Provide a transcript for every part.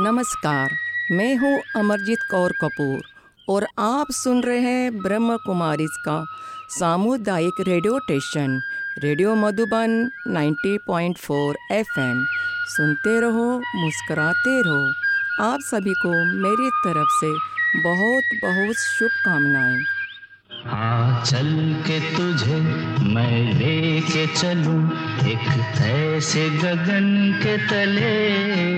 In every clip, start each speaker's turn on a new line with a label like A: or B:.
A: नमस्कार, मैं हूँ अमरजीत कौर कपूर और आप सुन रहे हैं ब्रह्म कुमारी का सामुदायिक radio station, radio Madhuban 90.4 FM. सुनते रहो, मुस्कराते रहो। आप सभी को मेरी तरफ़ से बहुत बहुत शुभकामनाएँ।
B: हाँ चल के तुझे मैं लेके चलूँ, एक ऐसे गगन के तले।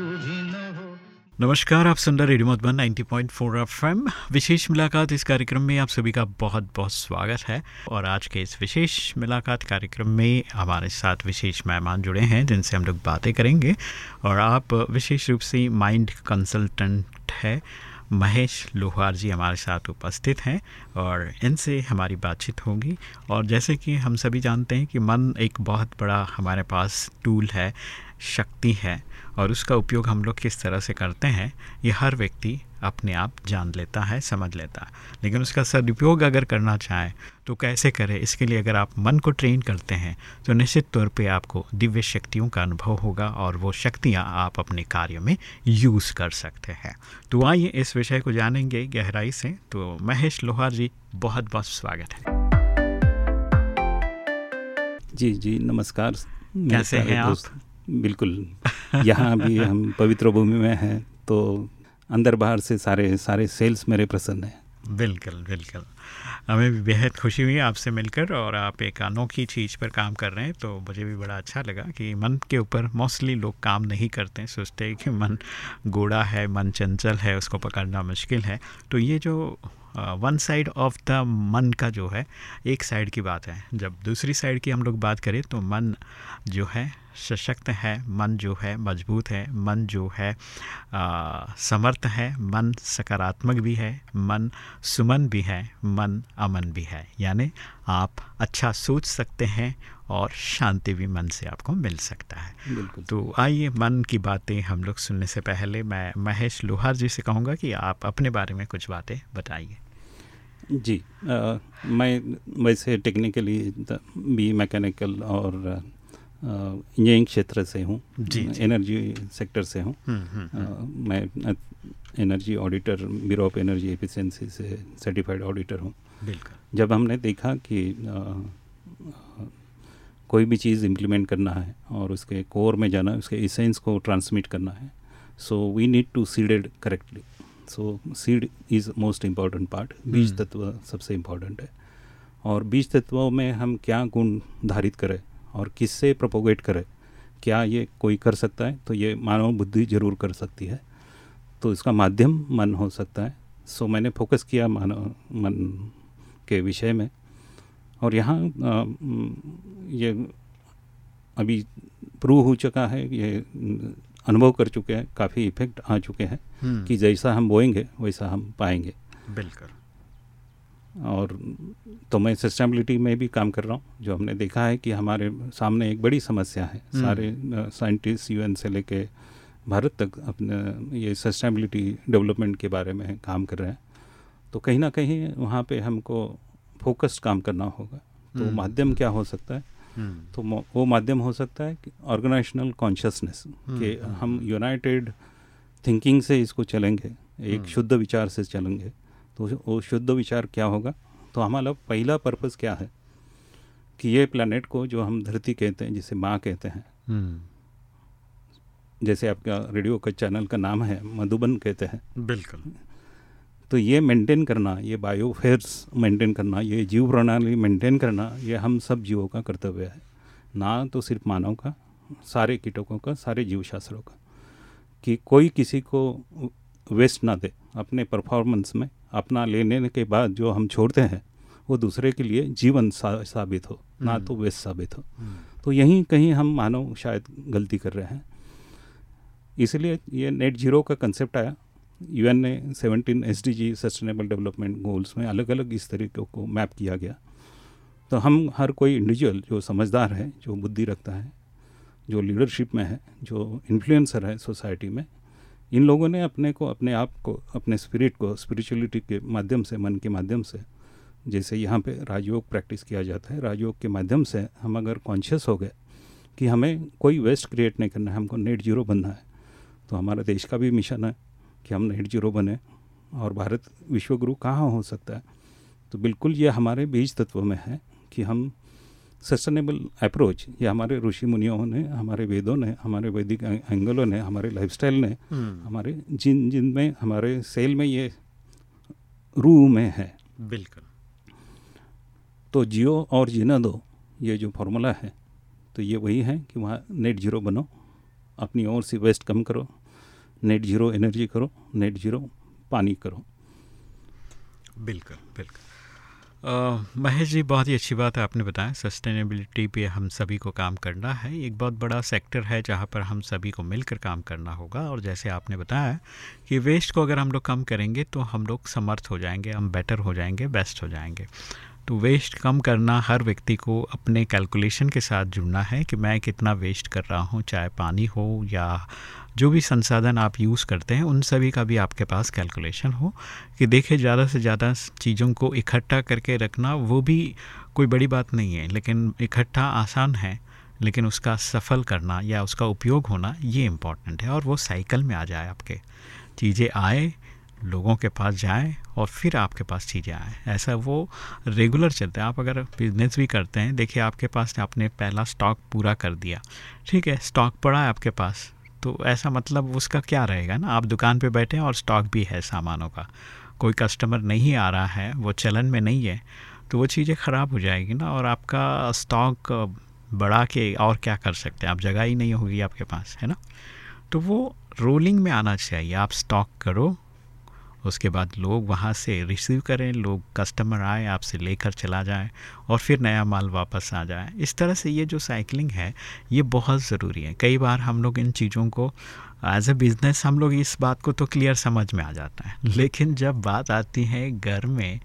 C: नमस्कार, आप सुन रहे रेडियो मधुबन 90.4 पॉइंट विशेष मुलाकात इस कार्यक्रम में आप सभी का बहुत बहुत स्वागत है। और आज के इस विशेष मुलाकात कार्यक्रम में हमारे साथ विशेष मेहमान जुड़े हैं, जिनसे हम लोग बातें करेंगे। और आप विशेष रूप से माइंड कंसल्टेंट है। महेश लोहार जी हमारे साथ उपस्थित हैं और इनसे हमारी बातचीत होगी। और जैसे कि हम सभी जानते हैं कि मन एक बहुत बड़ा हमारे पास टूल है, शक्ति है। और उसका उपयोग हम लोग किस तरह से करते हैं, ये हर व्यक्ति अपने आप जान लेता है समझ लेता है। लेकिन उसका सदुपयोग अगर करना चाहे तो कैसे करें? इसके लिए अगर आप मन को ट्रेन करते हैं तो निश्चित तौर पे आपको दिव्य शक्तियों का अनुभव होगा और वो शक्तियाँ आप अपने कार्य में यूज़ कर सकते हैं। तो आइए इस विषय को जानेंगे गहराई से। तो महेश लोहार जी बहुत बहुत स्वागत है।
D: जी जी नमस्कार।
C: कैसे हैं आप?
D: बिल्कुल। यहाँ भी हम पवित्र भूमि में हैं तो अंदर बाहर से सारे सारे सेल्स मेरे प्रसन्न हैं।
C: बिल्कुल बिल्कुल। हमें भी बेहद खुशी हुई आपसे मिलकर और आप एक अनोखी चीज़ पर काम कर रहे हैं तो मुझे भी बड़ा अच्छा लगा कि मन के ऊपर मोस्टली लोग काम नहीं करते हैं, सोचते हैं कि मन गोड़ा है, मन चंचल है, उसको पकड़ना मुश्किल है। तो ये जो वन साइड ऑफ़ द मन का जो है, एक साइड की बात है। जब दूसरी साइड की हम लोग बात करें तो मन जो है सशक्त है मन जो है मज़बूत है मन जो है आ, समर्थ है मन सकारात्मक भी है मन सुमन भी है मन अमन भी है। यानी आप अच्छा सोच सकते हैं और शांति भी मन से आपको मिल सकता है।
D: बिल्कुल।
C: तो आइए मन की बातें हम लोग सुनने से पहले मैं महेश लोहार जी से कहूँगा कि आप अपने बारे में कुछ बातें बताइए।
D: जी अ, मैं वैसे टेक्निकली बी मैकेनिकल और इंजीनियरिंग क्षेत्र से हूँ। एनर्जी सेक्टर से हूँ।
C: हम्म, हम्म,
D: अ, मैं energy auditor bureau of energy efficiency से सर्टिफाइड ऑडिटर हूँ। जब हमने देखा कि अ, कोई भी चीज़ इम्प्लीमेंट करना है और उसके कोर में जाना है उसके इसेंस को ट्रांसमिट करना है so we need to seeded correctly so seed is most important part बीज
C: हम्म।
D: तत्व सबसे इंपॉर्टेंट है। और बीज तत्वों में हम क्या गुण धारित करें और किससे प्रोपोगेट करें? क्या ये कोई कर सकता है? तो ये मानव बुद्धि ज़रूर कर सकती है। तो इसका माध्यम मन हो सकता है। सो मैंने फोकस किया मानव मन के विषय में। और यहाँ ये अभी प्रूव हो चुका है ये अनुभव कर चुके हैं काफ़ी इफ़ेक्ट आ चुके हैं
C: हम्म,
D: कि जैसा हम बोएँगे वैसा हम पाएँगे।
C: बिल्कुल।
D: और तो मैं सस्टेनेबिलिटी में भी काम कर रहा हूँ जो हमने देखा है कि हमारे सामने एक बड़ी समस्या है।
C: हम्म।
D: सारे साइंटिस्ट यूएन से लेके भारत तक अपने ये सस्टेनेबिलिटी डेवलपमेंट के बारे में काम कर रहे हैं। तो कहीं ना कहीं वहाँ पे हमको फोकस्ड काम करना होगा। तो
C: हम्म।
D: माध्यम क्या हो सकता है?
C: हम्म,
D: तो वो माध्यम हो सकता है कि ऑर्गेनाइजेशनल कॉन्शियसनेस कि हम यूनाइटेड थिंकिंग से इसको चलेंगे एक। शुद्ध विचार से चलेंगे। तो वो शुद्ध विचार क्या होगा? तो हमारा पहला पर्पज़ क्या है? कि ये प्लानट को जो हम धरती कहते हैं जिसे माँ कहते हैं
C: हम्म,
D: जैसे आपका रेडियो का चैनल का नाम है मधुबन कहते हैं।
C: बिल्कुल।
D: तो ये मेंटेन करना ये बायोफेयर्स मेंटेन करना ये जीव प्रणाली मेंटेन करना ये हम सब जीवों का कर्तव्य है। ना तो सिर्फ़ मानव का सारे कीटकों का सारे जीव शास्त्रों का। कि कोई किसी को वेस्ट ना दे अपने परफॉर्मेंस में अपना लेने के बाद जो हम छोड़ते हैं वो दूसरे के लिए जीवन सा, साबित हो ना
C: हम्म।
D: तो वेस्ट साबित हो।
C: हम्म,
D: तो यहीं कहीं हम मानव शायद गलती कर रहे हैं। इसलिए ये नेट ज़ीरो का कंसेप्ट आया। यूएन ने 17 S D G sustainable development goals में अलग अलग इस तरीक़ों को मैप किया गया। तो हम हर कोई इंडिविजुअल जो समझदार है जो बुद्धि रखता है जो लीडरशिप में है जो इन्फ्लुएंसर है सोसाइटी में इन लोगों ने अपने को, अपने आप को, अपने स्पिरिट को स्पिरिचुअलिटी के माध्यम से, मन के माध्यम से, जैसे यहाँ पे राजयोग प्रैक्टिस किया जाता है, राजयोग के माध्यम से हम अगर कॉन्शियस हो गए कि हमें कोई वेस्ट क्रिएट नहीं करना है, हमको नेट ज़ीरो बनना है तो हमारा देश का भी मिशन है कि हम नेट ज़ीरो बने और भारत विश्वगुरु कहाँ हो सकता है? तो बिल्कुल ये हमारे बीज तत्व में है कि हम सस्टेनेबल अप्रोच ये हमारे ऋषि मुनियों ने हमारे वेदों ने हमारे वैदिक एंगलों ने हमारे लाइफस्टाइल ने
C: हम्म।
D: हमारे जिन जिन में हमारे सेल में ये रूह में है।
C: बिल्कुल।
D: तो जियो और जीना दो ये जो फार्मूला है तो ये वही है कि वहाँ नेट ज़ीरो बनो अपनी ओर से वेस्ट कम करो नेट ज़ीरो एनर्जी करो नेट ज़ीरो पानी करो।
C: बिल्कुल बिल्कुल। अ, महेश जी, बहुत ही अच्छी बात है, आपने बताया सस्टेनेबिलिटी पे हम सभी को काम करना है। एक बहुत बड़ा सेक्टर है जहाँ पर हम सभी को मिलकर काम करना होगा और जैसे आपने बताया कि वेस्ट को अगर हम लोग कम करेंगे तो हम लोग समर्थ हो जाएँगे, हम बेटर हो जाएँगे बेस्ट हो जाएँगे। तो वेस्ट कम करना हर व्यक्ति को अपने कैलकुलेशन के साथ जुड़ना है कि मैं कितना वेस्ट कर रहा हूँ, चाहे पानी हो या जो भी संसाधन आप यूज़ करते हैं, उन सभी का भी आपके पास कैलकुलेशन हो कि देखिए ज़्यादा से ज़्यादा चीज़ों को इकट्ठा करके रखना वो भी कोई बड़ी बात नहीं है, लेकिन इकट्ठा आसान है, लेकिन उसका सफल करना या उसका उपयोग होना ये इंपॉर्टेंट है और वो साइकिल में आ जाए आपके। चीज़ें आए, लोगों के पास जाएँ और फिर आपके पास चीज़ें आएँ। ऐसा वो रेगुलर चलता है। आप अगर बिज़नेस भी करते हैं, देखिए आपके पास आपने पहला स्टॉक पूरा कर दिया। ठीक है स्टॉक पड़ा है आपके पास। तो ऐसा मतलब उसका क्या रहेगा ना? आप दुकान पे बैठे हैं और स्टॉक भी है सामानों का। कोई कस्टमर नहीं आ रहा है, वो चलन में नहीं है तो वो चीज़ें ख़राब हो जाएगी ना और आपका स्टॉक बढ़ा के और क्या कर सकते हैं? आप जगह ही नहीं होगी आपके पास, है ना? तो वो रोलिंग में आना चाहिए। आप स्टॉक करो उसके बाद लोग वहाँ से रिसीव करें, लोग कस्टमर आए, आपसे लेकर चला जाए और फिर नया माल वापस आ जाए। इस तरह से ये जो साइकिलिंग है, ये बहुत ज़रूरी है। कई बार हम लोग इन चीज़ों को एज ए बिज़नेस हम लोग इस बात को तो क्लियर समझ में आ जाता है। लेकिन जब बात आती है घर में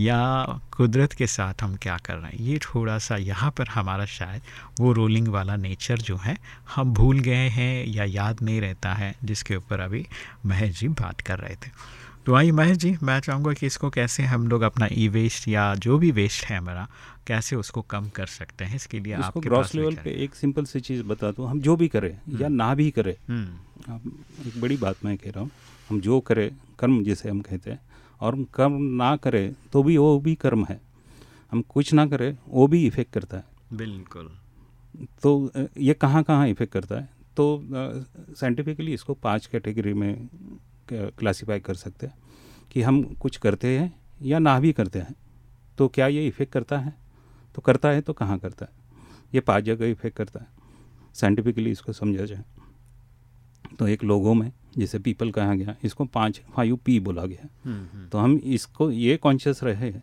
C: या कुदरत के साथ हम क्या कर रहे हैं, ये थोड़ा सा यहाँ पर हमारा शायद वो रोलिंग वाला नेचर जो है, हम भूल गए हैं या याद नहीं रहता है, जिसके ऊपर अभी महेश जी बात कर रहे थे। तो आइए महेश जी मैं चाहूँगा कि इसको कैसे हम लोग अपना ई वेस्ट या जो भी वेस्ट है हमारा कैसे उसको कम कर सकते हैं? इसके लिए आपको
D: ग्रॉस लेवल पे एक सिंपल सी चीज़ बता दूँ हम जो भी करें या ना भी करें
C: हम्म,
D: एक बड़ी बात मैं कह रहा हूँ हम जो करें कर्म जिसे हम कहते हैं और हम कर्म ना करें तो भी वो भी कर्म है। हम कुछ ना करें वो भी इफ़ेक्ट करता है।
C: बिल्कुल।
D: तो ये कहाँ कहाँ इफ़ेक्ट करता है? तो साइंटिफिकली इसको पाँच कैटेगरी में क्लासीफाई कर सकते हैं कि हम कुछ करते हैं या ना भी करते हैं। तो क्या ये इफ़ेक्ट करता है? तो करता है तो कहाँ करता है? ये पाँच जगह इफ़ेक्ट करता है। साइंटिफिकली इसको समझा जाए। तो एक लोगों में जैसे पीपल कहा गया इसको पाँच फाइव पी बोला गया।
C: हम्म, हम्म,
D: तो हम इसको ये कॉन्शियस रहे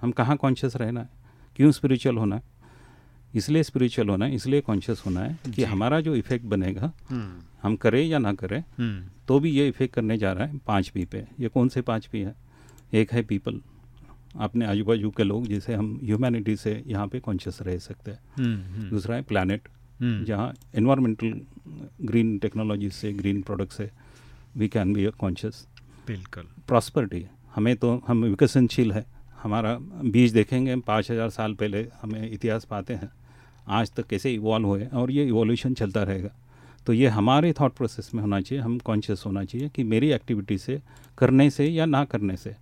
D: हम कहाँ कॉन्शियस रहना है? क्यों स्पिरिचुअल होना है? इसलिए स्पिरिचुअल होना है इसलिए कॉन्शियस होना है कि हमारा जो इफ़ेक्ट बनेगा
C: हम्म,
D: हम करें या ना करें
C: हम्म,
D: तो भी ये इफ़ेक्ट करने जा रहा है पाँच पी पे। ये कौन से पाँच पी है? एक है पीपल अपने आजू बाजू के लोग जिसे हम ह्यूमैनिटी से यहाँ पे कॉन्शियस रह सकते हैं।
C: हम्म,
D: दूसरा है प्लानट जहाँ इन्वायरमेंटल ग्रीन टेक्नोलॉजी से ग्रीन प्रोडक्ट से वी कैन बी कॉन्शियस
C: बिल्कुल।
D: प्रॉस्पर्टी हमें तो हम विकसनशील है। हमारा बीज देखेंगे पाँच हज़ार साल पहले हमें इतिहास पाते हैं। आज तक कैसे इवॉल्व हुए और ये इवोल्यूशन चलता रहेगा। तो ये हमारे थॉट प्रोसेस में होना चाहिए हम कॉन्शियस होना चाहिए कि मेरी एक्टिविटी से करने से या ना करने से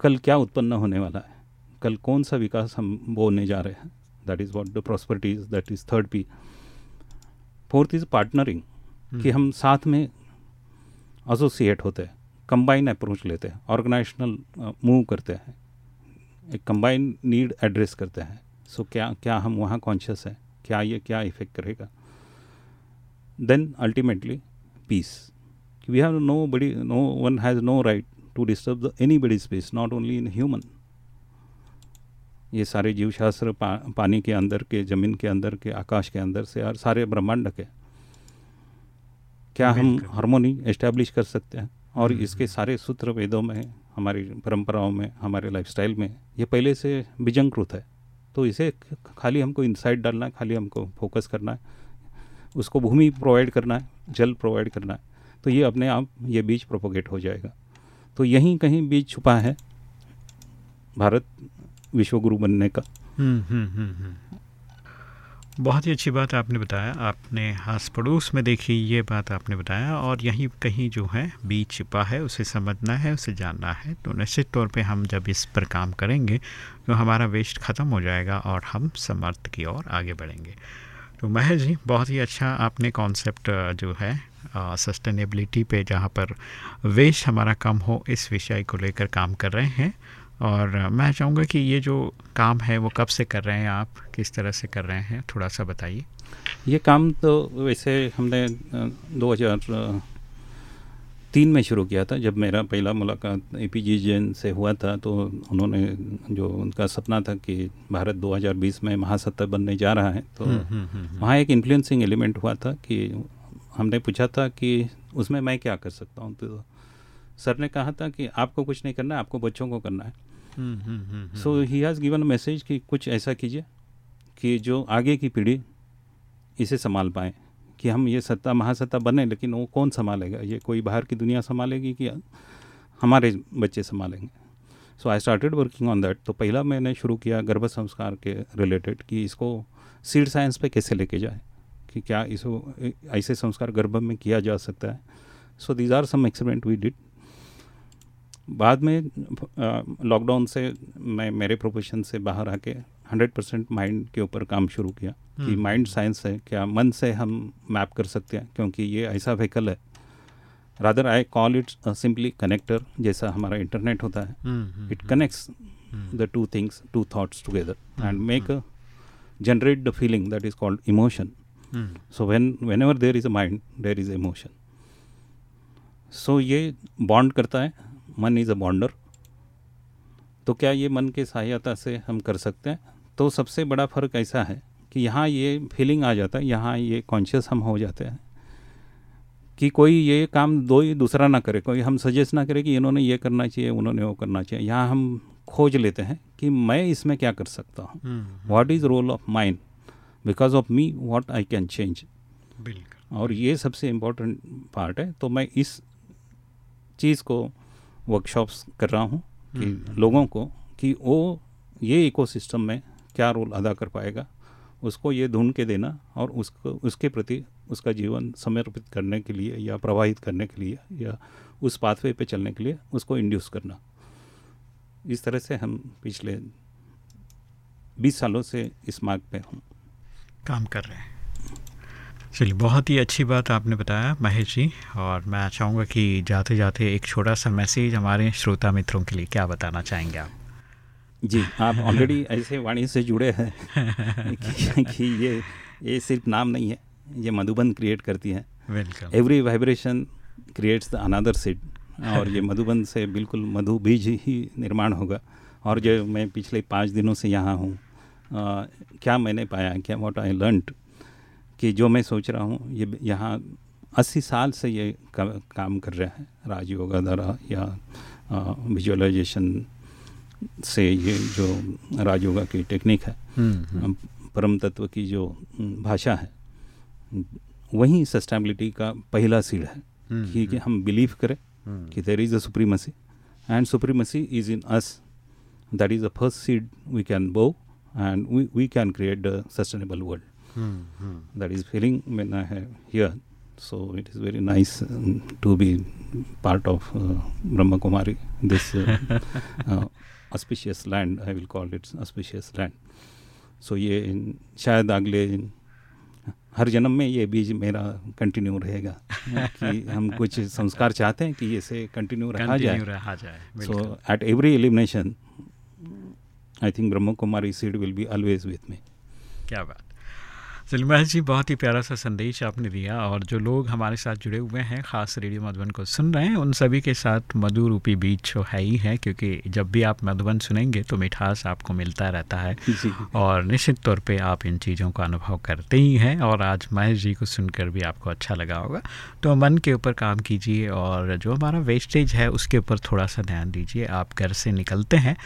D: कल क्या उत्पन्न होने वाला है? कल कौन सा विकास हम बोने जा रहे हैं? That is what the prosperity is that is third P fourth is partnering कि हम साथ में एसोसिएट होते हैं कंबाइन अप्रोच लेते हैं ऑर्गेनाइजेशनल मूव करते हैं एक कंबाइन नीड एड्रेस करते हैं। सो क्या क्या हम वहाँ कॉन्शियस हैं? क्या ये क्या इफ़ेक्ट करेगा? Then ultimately peace we have nobody no one has no right to disturb the any body space not only in human ये सारे जीव शास्त्र पा, पानी के अंदर के ज़मीन के अंदर के आकाश के अंदर से और सारे ब्रह्मांड के। क्या हम हारमोनी एस्टेब्लिश कर सकते हैं? और
C: हम्म,
D: इसके सारे सूत्र वेदों में हमारी परंपराओं में हमारे लाइफस्टाइल में ये पहले से बीजंकृत है। तो इसे खाली हमको इंसाइट डालना है, खाली हमको फोकस करना है, उसको भूमि प्रोवाइड करना है, जल प्रोवाइड करना है तो ये अपने आप, ये बीज प्रोपोगेट हो जाएगा। तो यहीं कहीं बीज छुपा है, भारत विश्वगुरु बनने का।
C: बहुत ही अच्छी बात आपने बताया। आपने आस पड़ोस में देखी, ये बात आपने बताया और यहीं कहीं जो है बीज छिपा है, उसे समझना है, उसे जानना है। तो निश्चित तौर पे हम जब इस पर काम करेंगे तो हमारा वेस्ट ख़त्म हो जाएगा और हम समर्थ की ओर आगे बढ़ेंगे। तो महेश जी, बहुत ही अच्छा आपने कॉन्सेप्ट जो है सस्टेनेबिलिटी पे जहाँ पर वेस्ट हमारा कम हो, इस विषय को लेकर काम कर रहे हैं। और मैं चाहूँगा कि ये जो काम है वो कब से कर रहे हैं आप? किस तरह से कर रहे हैं? थोड़ा सा बताइए।
D: ये काम तो वैसे हमने दो हज़ार तीन में शुरू किया था। जब मेरा पहला मुलाकात ए पी जी जैन से हुआ था तो उन्होंने जो उनका सपना था कि भारत 2020 में महासत्ता बनने जा रहा है तो
C: हम्म, हम्म, हम्म,
D: वहाँ एक इन्फ्लुएंसिंग एलिमेंट हुआ था कि हमने पूछा था कि उसमें मैं क्या कर सकता हूँ? तो सर ने कहा था कि आपको कुछ नहीं करना है आपको बच्चों को करना है। So he has given message कि कुछ ऐसा कीजिए कि जो आगे की पीढ़ी इसे संभाल पाए कि हम ये सत्ता महासत्ता बने लेकिन वो कौन संभालेगा? ये कोई बाहर की दुनिया संभालेगी कि हमारे बच्चे संभालेंगे? So I started working on that तो पहला मैंने शुरू किया गर्भ संस्कार के रिलेटेड कि इसको सीड साइंस पे कैसे लेके जाए? कि क्या इसको ऐसे संस्कार गर्भ में किया जा सकता है? So these are some experiment we did बाद में लॉकडाउन से मैं मेरे प्रोफेशन से बाहर आके हंड्रेड परसेंट माइंड के ऊपर काम शुरू किया कि
C: हम्म।
D: माइंड साइंस है क्या मन से हम मैप कर सकते हैं? क्योंकि ये ऐसा व्हीकल है। Rather I call it simply connector जैसा हमारा इंटरनेट होता है।
C: It connects
D: the two things to things two and make and make a generate the feeling that is called when
C: hmm,
D: so when whenever there is a mind there is emotion. ये bond करता है। मन is a बॉन्डर तो क्या ये मन की सहायता से हम कर सकते हैं? तो सबसे बड़ा फ़र्क ऐसा है कि यहाँ ये फीलिंग आ जाता है यहाँ ये कॉन्शियस हम हो जाते हैं। कि कोई ये काम दो ही दूसरा ना करे कोई हम सजेस्ट ना करे कि इन्होंने ये करना चाहिए उन्होंने वो करना चाहिए। यहाँ हम खोज लेते हैं कि मैं इसमें क्या कर सकता हूँ। What is role of mind because of me what I can change
C: बिल्कुल।
D: और ये सबसे इम्पोर्टेंट पार्ट है। तो मैं इस चीज़ को वर्कशॉप्स कर रहा हूँ कि
C: हम्म।
D: लोगों को कि वो ये इकोसिस्टम में क्या रोल अदा कर पाएगा उसको ये ढूंढ के देना और उसको उसके प्रति उसका जीवन समर्पित करने के लिए या प्रवाहित करने के लिए या उस पाथवे पे चलने के लिए उसको इंड्यूस करना। इस तरह से हम पिछले 20 सालों से इस मार्ग पे हूँ।
C: काम कर रहे हैं। चलिए बहुत ही अच्छी बात आपने बताया महेश जी और मैं चाहूँगा कि जाते जाते एक छोटा सा मैसेज हमारे श्रोता मित्रों के लिए क्या बताना चाहेंगे आप?
D: जी आप ऑलरेडी ऐसे वाणी से जुड़े हैं कि, कि ये ये सिर्फ़ नाम नहीं है ये मधुबन क्रिएट करती है।
C: Welcome
D: every vibration creates the another seed और ये मधुबन से बिल्कुल मधु बीज ही निर्माण होगा। और जो मैं पिछले पाँच दिनों से यहाँ हूँ क्या मैंने पाया क्या वॉट आई लर्नड कि जो मैं सोच रहा हूँ ये यहाँ अस्सी साल से ये का, काम कर रहा है राजयोगा द्वारा या विजुअलाइजेशन से ये जो राजयोगा की टेक्निक है
C: हम्म,
D: परम तत्व की जो हम्म, भाषा है वही सस्टेबिलिटी का पहला सीढ़ है
C: हम्म,
D: कि, कि हम बिलीव करें
C: हम्म,
D: कि there is a supremacy and supremacy is in us that is the first seed we can बो and we can create the sustainable world
C: hmm, hmm,
D: that is feeling when I have here. So it is very nice um, to be part of uh, Brahma Kumari, this uh, uh, auspicious land. I will call it auspicious land. So ये इन- शायद अगले हर जन्म में ये बीज मेरा continue रहेगा कि हम कुछ संस्कार चाहते हैं कि इसे कंटिन्यू रखा जाए
C: रहा जाए
D: So
C: बिल्कुल
D: at every elimination, I think Brahma Kumari seed will be always with me.
C: क्या बात सलमान जी बहुत ही प्यारा सा संदेश आपने दिया और जो लोग हमारे साथ जुड़े हुए हैं ख़ास रेडियो मधुबन को सुन रहे हैं उन सभी के साथ मधु रूपी बीच है ही है क्योंकि जब भी आप मधुबन सुनेंगे तो मिठास आपको मिलता रहता है और निश्चित तौर पे आप इन चीज़ों का अनुभव करते ही हैं और आज महेश जी को सुनकर भी आपको अच्छा लगा होगा। तो मन के ऊपर काम कीजिए और जो हमारा वेस्टेज है उसके ऊपर थोड़ा सा ध्यान दीजिए। आप घर से निकलते हैं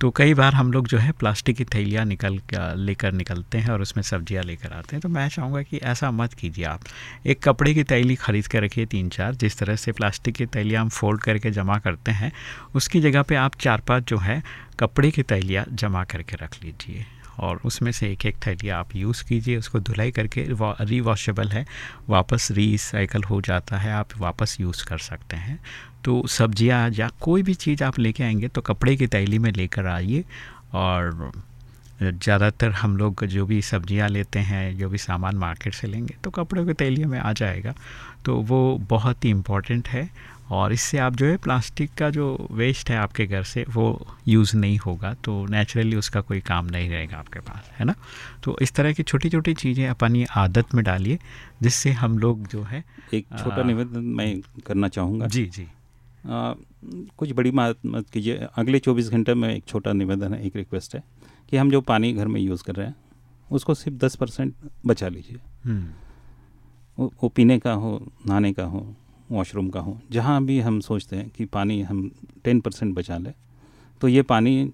C: तो कई बार हम लोग जो है प्लास्टिक की थैलियाँ निकल लेकर निकलते हैं और उसमें सब्ज़ियाँ लेकर आते हैं। तो मैं चाहूँगा कि ऐसा मत कीजिए आप। एक कपड़े की थैली ख़रीद कर रखिए तीन चार, जिस तरह से प्लास्टिक की थैलियाँ हम फोल्ड करके जमा करते हैं, उसकी जगह पर आप चार पाँच जो है कपड़े की थैलियाँ जमा करके रख लीजिए। और उसमें से एक एक थैली आप यूज़ कीजिए, उसको धुलाई करके रीवॉशेबल है, वापस रीसाइकल हो जाता है, आप वापस यूज़ कर सकते हैं। तो सब्ज़ियाँ या कोई भी चीज़ आप लेके आएँगे तो कपड़े की तैली में लेकर आइए और ज़्यादातर हम लोग जो भी सब्ज़ियाँ लेते हैं, जो भी सामान मार्केट से लेंगे तो कपड़ों की तैलियों में आ जाएगा। तो वो बहुत ही इंपॉर्टेंट है और इससे आप जो है प्लास्टिक का जो वेस्ट है आपके घर से वो यूज़ नहीं होगा तो नेचुरली उसका कोई काम नहीं रहेगा आपके पास है ना? तो इस तरह की छोटी छोटी चीज़ें अपनी आदत में डालिए जिससे हम लोग जो है
D: एक छोटा निवेदन मैं करना चाहूँगा।
C: जी जी।
D: आ, कुछ बड़ी बात मत कीजिए अगले 24 घंटे में एक छोटा निवेदन है एक रिक्वेस्ट है कि हम जो पानी घर में यूज़ कर रहे हैं उसको सिर्फ़ 10 परसेंट बचा लीजिए।
C: हम्म।
D: वो पीने का हो नहाने का हो वॉशरूम का हो। जहाँ भी हम सोचते हैं कि पानी हम टेन परसेंट बचा लें तो ये पानी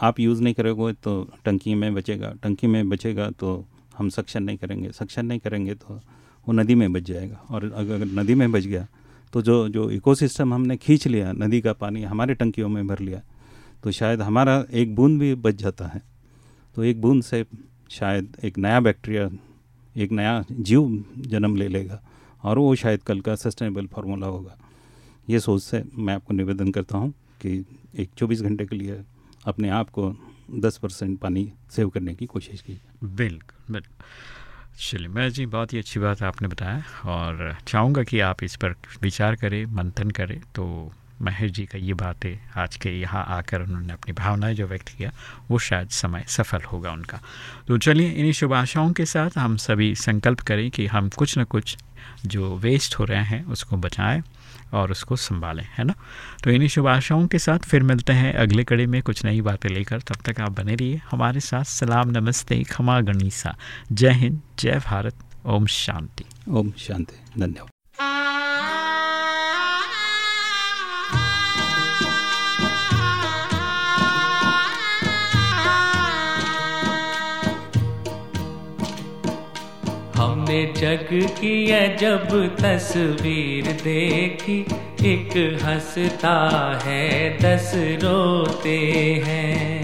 D: आप यूज़ नहीं करोगे तो टंकी में बचेगा। टंकी में बचेगा तो हम सक्शन नहीं करेंगे। सक्शन नहीं करेंगे तो वो नदी में बच जाएगा। और अगर नदी में बच गया तो जो जो इकोसिस्टम हमने खींच लिया, नदी का पानी हमारे टंकियों में भर लिया तो शायद हमारा एक बूंद भी बच जाता है। तो एक बूंद से शायद एक नया बैक्टीरिया एक नया जीव जन्म ले लेगा। और वो शायद कल का सस्टेनेबल फार्मूला होगा। ये सोच से मैं आपको निवेदन करता हूँ कि एक 24 घंटे के लिए अपने आप को 10 परसेंट पानी सेव करने की कोशिश कीजिए।
C: बिल्कुल बिल्कुल। चलिए, मैं जी, बहुत ही अच्छी बात आपने बताया और चाहूँगा कि आप इस पर विचार करें, मंथन करें। तो महेश जी का ये बातें आज के यहाँ आकर उन्होंने अपनी भावनाएँ जो व्यक्त किया, वो शायद समय सफल होगा उनका। तो चलिए, इन्हीं शुभ आशाओं के साथ हम सभी संकल्प करें कि हम कुछ न कुछ जो वेस्ट हो रहे हैं, उसको बचाएँ और उसको संभालें, है ना? तो इन्हीं शुभ आशाओं के साथ फिर मिलते हैं अगले कड़ी में कुछ नई बातें लेकर। तब तक आप बने रहिए हमारे साथ। सलाम, नमस्ते, खमा गणिसा। जय हिंद, जय भारत। ओम शांति।
D: ओम शांति। धन्यवाद।
E: हमने जग की जब तस्वीर देखी, एक हंसता है, दस रोते हैं।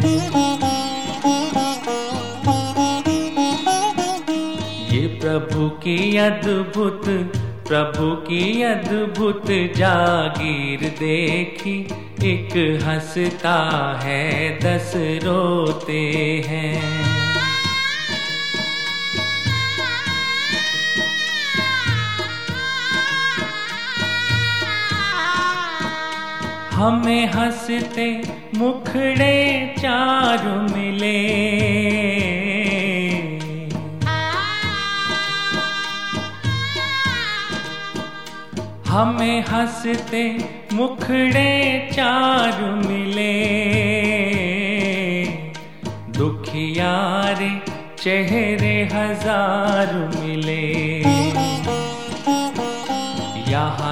E: ये प्रभु की अद्भुत, प्रभु की अद्भुत जागीर देखी, एक हंसता है, दस रोते हैं। हमें हँसते मुखड़े चार मिले। हमें हँसते मुखड़े चार मिले। दुखियारे चेहरे हज़ार मिले।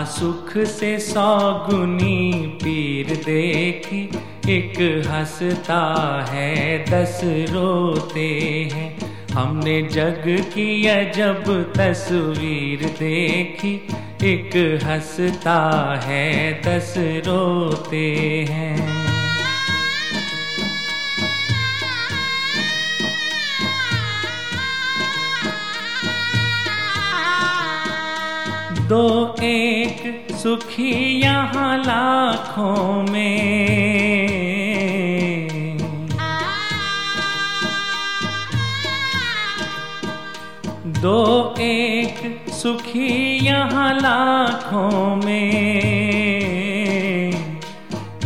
E: सुख से सौगुनी पीर देखी, एक हंसता है, दस रोते हैं। हमने जग की अजब तस्वीर देखी, एक हंसता है, दस रोते हैं। दो एक सुखी यहाँ लाखों में। दो एक सुखी यहाँ लाखों में।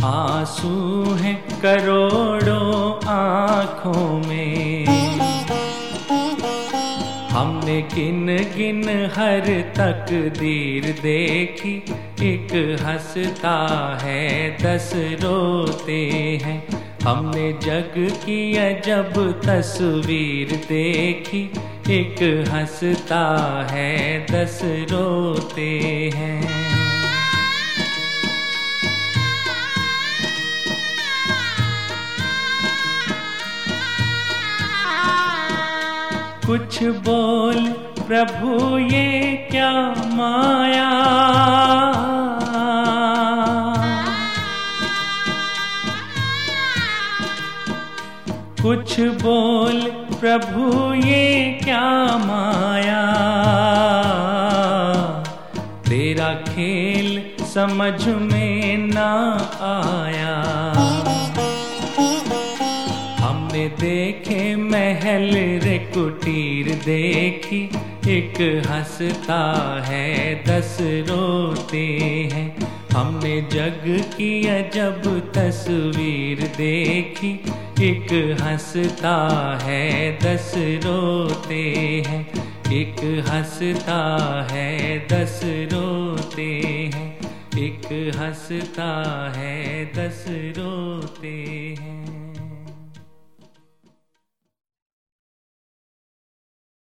E: आँसू हैं करोड़ों आँखों में। हमने गिन गिन हर तकदीर देखी। एक हंसता है, दस रोते हैं। हमने जग की अजब तस्वीर देखी। एक हंसता है, दस रोते हैं। कुछ बोल, प्रभु, ये क्या माया? कुछ बोल, प्रभु, ये क्या माया? तेरा खेल समझ में ना आया। देखे, महल रे कुटीर देखी। एक हंसता है, दस रोते हैं। हमने जग की अजब तस्वीर देखी। एक हंसता है, दस रोते हैं। एक हंसता है, दस रोते हैं। एक हंसता है, दस रोते